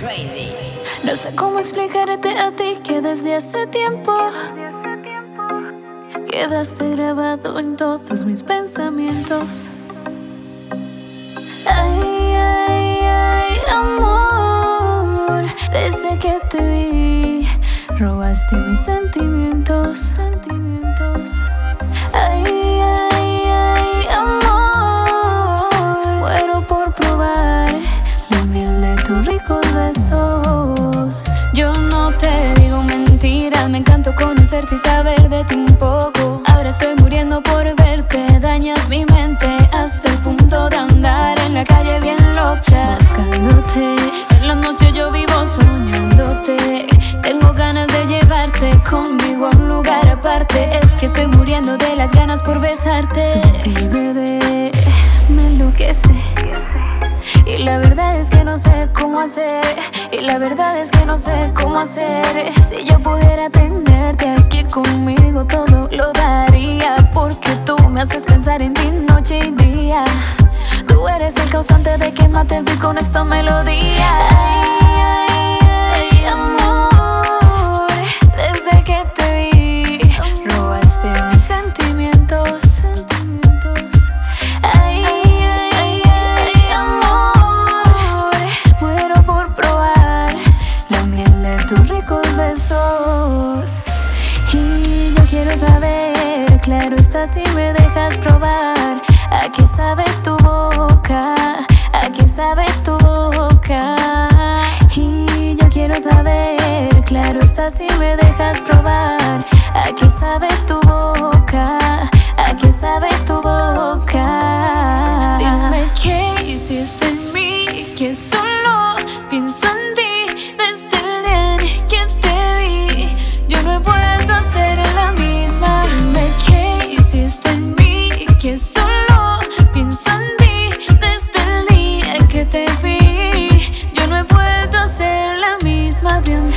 No sé cómo explicarte a ti que desde hace tiempo quedaste grabado en todos mis pensamientos. Ay, ay, ay, amor, desde que te vi, robaste mis sentimientos, sentimientos. Y saber de ti un poco. Ahora estoy muriendo por verte, dañas mi mente hasta el punto de andar en la calle bien loca. Buscándote, en la noche yo vivo soñándote. Tengo ganas de llevarte conmigo a un lugar aparte. Es que estoy muriendo de las ganas por besarte. El bebé me enloquece. Y la verdad es que no sé cómo hacer. Y la verdad es que no sé cómo hacer. Si yo pudiera aquí conmigo, todo lo daría. Porque tú me haces pensar en ti noche y día. Tú eres el causante de que mate con esta melodía. Ay, ay, claro está si me dejas probar. ¿A qué sabe tu boca? ¿A qué sabe tu boca? Y yo quiero saber, claro está si me dejas probar. ¿A qué sabe tu boca? ¿A qué sabe tu boca? Dime qué hiciste en mí, que solo mesma de